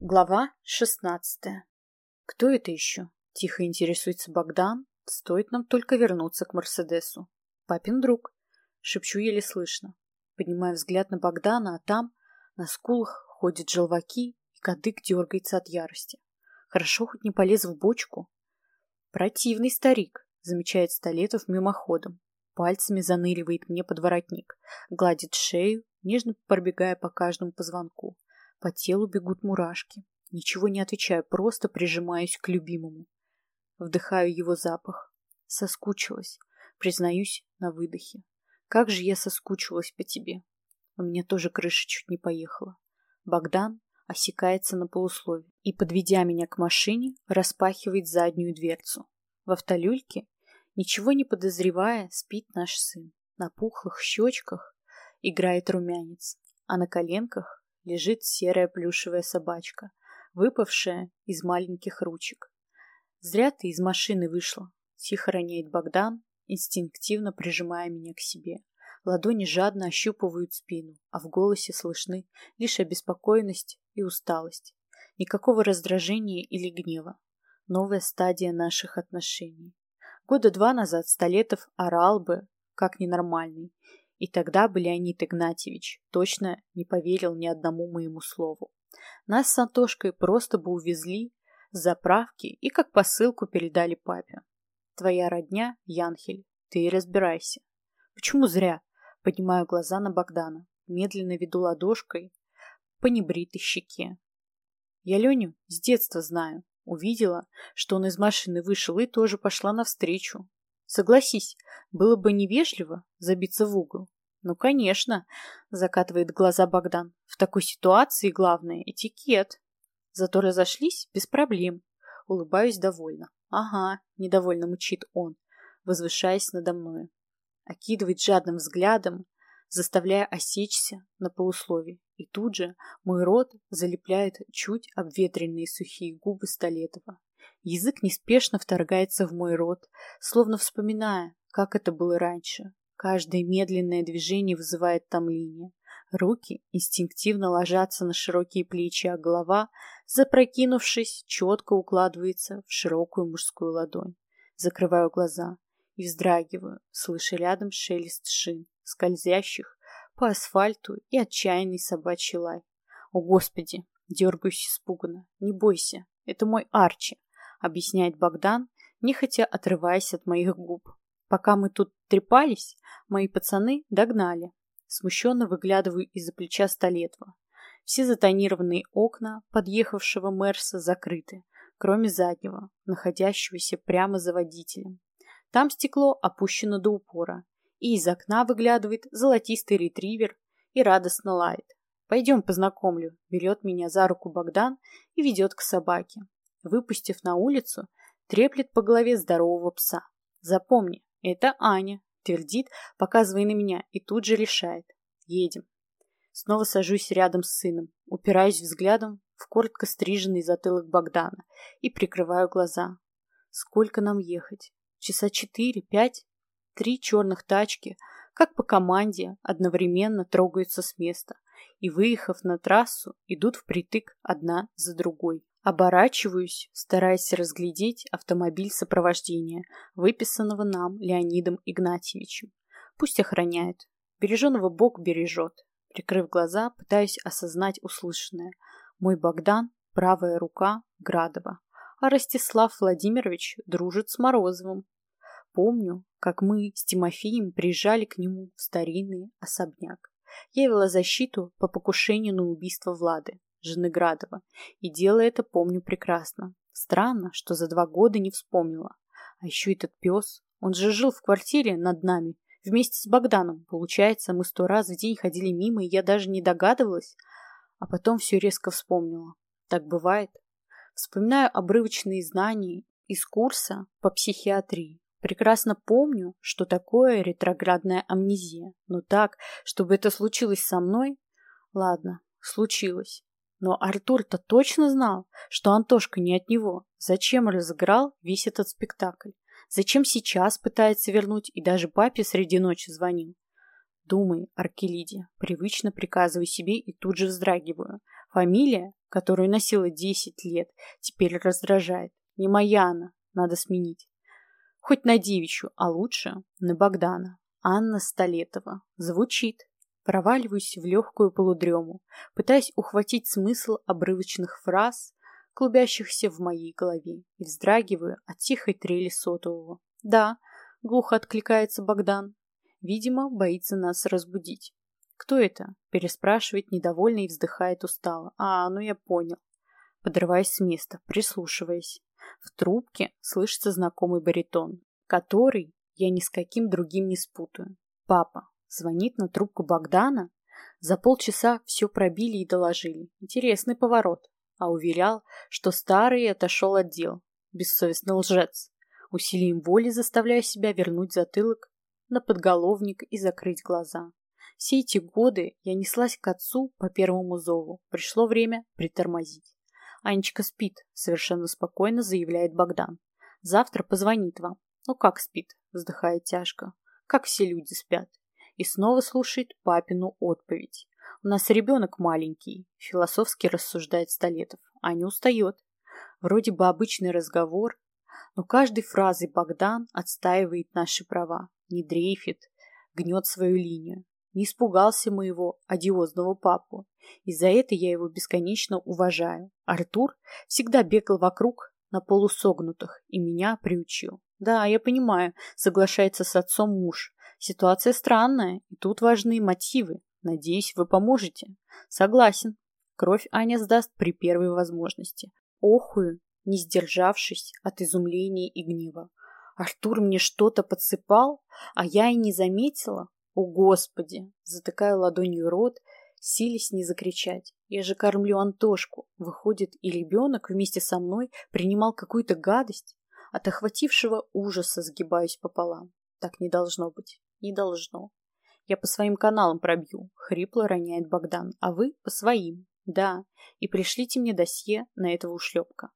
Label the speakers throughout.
Speaker 1: Глава шестнадцатая. Кто это еще? Тихо интересуется Богдан. Стоит нам только вернуться к Мерседесу. Папин друг. Шепчу еле слышно. Поднимаю взгляд на Богдана, а там на скулах ходят желваки, и кадык дергается от ярости. Хорошо хоть не полез в бочку. Противный старик, замечает Столетов мимоходом. Пальцами заныривает мне под воротник, гладит шею, нежно пробегая по каждому позвонку. По телу бегут мурашки. Ничего не отвечаю, просто прижимаюсь к любимому. Вдыхаю его запах. Соскучилась. Признаюсь на выдохе. Как же я соскучилась по тебе. У меня тоже крыша чуть не поехала. Богдан осекается на полуслове и, подведя меня к машине, распахивает заднюю дверцу. В автолюльке, ничего не подозревая, спит наш сын. На пухлых щечках играет румянец, а на коленках лежит серая плюшевая собачка, выпавшая из маленьких ручек. «Зря ты из машины вышла», — тихо роняет Богдан, инстинктивно прижимая меня к себе. Ладони жадно ощупывают спину, а в голосе слышны лишь обеспокоенность и усталость. Никакого раздражения или гнева. Новая стадия наших отношений. Года два назад Столетов орал бы, как ненормальный, и тогда бы Леонид Игнатьевич точно не поверил ни одному моему слову. Нас с Антошкой просто бы увезли с заправки и как посылку передали папе. Твоя родня, Янхель, ты и разбирайся. Почему зря? Поднимаю глаза на Богдана, медленно веду ладошкой по небритой щеке. Я Леню с детства знаю. Увидела, что он из машины вышел и тоже пошла навстречу. Согласись, было бы невежливо забиться в угол. Ну, конечно, закатывает глаза Богдан. В такой ситуации главное этикет. Зато разошлись без проблем. Улыбаюсь довольно. Ага, недовольно мучит он, возвышаясь надо мной. Окидывает жадным взглядом, заставляя осечься на полуслове. И тут же мой рот залепляет чуть обветренные сухие губы Столетова. Язык неспешно вторгается в мой рот, словно вспоминая, как это было раньше. Каждое медленное движение вызывает томление. Руки инстинктивно ложатся на широкие плечи, а голова, запрокинувшись, четко укладывается в широкую мужскую ладонь. Закрываю глаза и вздрагиваю, слыша рядом шелест шин, скользящих по асфальту и отчаянный собачий лай. О, Господи! Дергаюсь испуганно. Не бойся, это мой Арчи объясняет Богдан, нехотя отрываясь от моих губ. Пока мы тут трепались, мои пацаны догнали. Смущенно выглядываю из-за плеча Столетова. Все затонированные окна подъехавшего Мерса закрыты, кроме заднего, находящегося прямо за водителем. Там стекло опущено до упора, и из окна выглядывает золотистый ретривер и радостно лает. «Пойдем познакомлю», — берет меня за руку Богдан и ведет к собаке выпустив на улицу, треплет по голове здорового пса. «Запомни, это Аня», — твердит, показывая на меня, и тут же решает. «Едем». Снова сажусь рядом с сыном, упираюсь взглядом в коротко стриженный затылок Богдана и прикрываю глаза. Сколько нам ехать? Часа четыре, пять? Три черных тачки, как по команде, одновременно трогаются с места и, выехав на трассу, идут впритык одна за другой. Оборачиваюсь, стараясь разглядеть автомобиль сопровождения, выписанного нам Леонидом Игнатьевичем. Пусть охраняет. Береженого Бог бережет. Прикрыв глаза, пытаюсь осознать услышанное. Мой Богдан – правая рука Градова, а Ростислав Владимирович дружит с Морозовым. Помню, как мы с Тимофеем приезжали к нему в старинный особняк. Я вела защиту по покушению на убийство Влады жены Градова, и дело это помню прекрасно. Странно, что за два года не вспомнила. А еще этот пес, он же жил в квартире над нами, вместе с Богданом. Получается, мы сто раз в день ходили мимо, и я даже не догадывалась. А потом все резко вспомнила. Так бывает. Вспоминаю обрывочные знания из курса по психиатрии. Прекрасно помню, что такое ретроградная амнезия. Но так, чтобы это случилось со мной... Ладно, случилось. Но Артур-то точно знал, что Антошка не от него. Зачем разыграл весь этот спектакль? Зачем сейчас пытается вернуть и даже папе среди ночи звонил? Думай, Аркелидия, привычно приказываю себе и тут же вздрагиваю. Фамилия которую носила десять лет, теперь раздражает. Не моя она, надо сменить. Хоть на девичью, а лучше на Богдана. Анна Столетова. Звучит. Проваливаюсь в легкую полудрему, пытаясь ухватить смысл обрывочных фраз, клубящихся в моей голове, и вздрагиваю от тихой трели сотового. Да, глухо откликается Богдан. Видимо, боится нас разбудить. «Кто это?» – переспрашивает недовольно и вздыхает устало. «А, ну я понял». Подрываясь с места, прислушиваясь. В трубке слышится знакомый баритон, который я ни с каким другим не спутаю. Папа звонит на трубку Богдана. За полчаса все пробили и доложили. Интересный поворот. А уверял, что старый отошел от дел. Бессовестный лжец. Усилием воли заставляю себя вернуть затылок на подголовник и закрыть глаза. Все эти годы я неслась к отцу по первому зову. Пришло время притормозить. Анечка спит, совершенно спокойно заявляет Богдан. Завтра позвонит вам. Ну как спит? Вздыхает тяжко. Как все люди спят. И снова слушает папину отповедь. У нас ребенок маленький, философски рассуждает Столетов, а не устает. Вроде бы обычный разговор, но каждой фразой Богдан отстаивает наши права, не дрейфит, гнет свою линию. Не испугался моего одиозного папу, и за это я его бесконечно уважаю. Артур всегда бегал вокруг на полусогнутых и меня приучил. Да, я понимаю, соглашается с отцом муж. Ситуация странная, и тут важны мотивы. Надеюсь, вы поможете. Согласен. Кровь Аня сдаст при первой возможности. Охую, не сдержавшись от изумления и гнева. Артур мне что-то подсыпал, а я и не заметила. О, Господи! Затыкаю ладонью рот, силясь не закричать. Я же кормлю Антошку. Выходит, и ребенок вместе со мной принимал какую-то гадость. От охватившего ужаса сгибаюсь пополам. Так не должно быть. Не должно. Я по своим каналам пробью, хрипло роняет Богдан. А вы по своим. Да. И пришлите мне досье на этого ушлепка.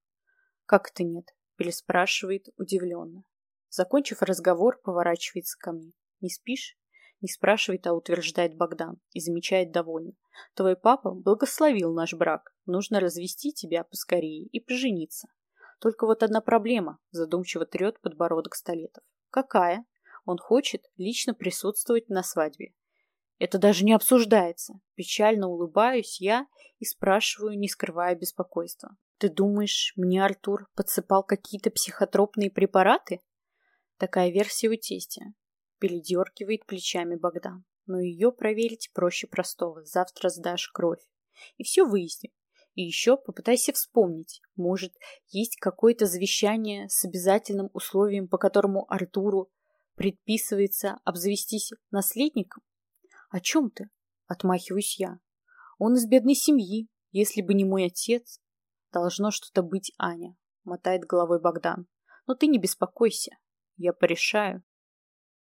Speaker 1: Как это нет? Переспрашивает удивленно. Закончив разговор, поворачивается ко мне. Не спишь? Не спрашивает, а утверждает Богдан и замечает довольно. Твой папа благословил наш брак. Нужно развести тебя поскорее и пожениться. Только вот одна проблема, задумчиво трет подбородок Столетов. Какая? Он хочет лично присутствовать на свадьбе. Это даже не обсуждается. Печально улыбаюсь я и спрашиваю, не скрывая беспокойства. Ты думаешь, мне Артур подсыпал какие-то психотропные препараты? Такая версия у тестя. Передергивает плечами Богдан. Но ее проверить проще простого. Завтра сдашь кровь. И все выясним. И еще попытайся вспомнить. Может, есть какое-то завещание с обязательным условием, по которому Артуру предписывается обзавестись наследником? О чем ты? Отмахиваюсь я. Он из бедной семьи. Если бы не мой отец, должно что-то быть Аня. Мотает головой Богдан. Но ты не беспокойся. Я порешаю.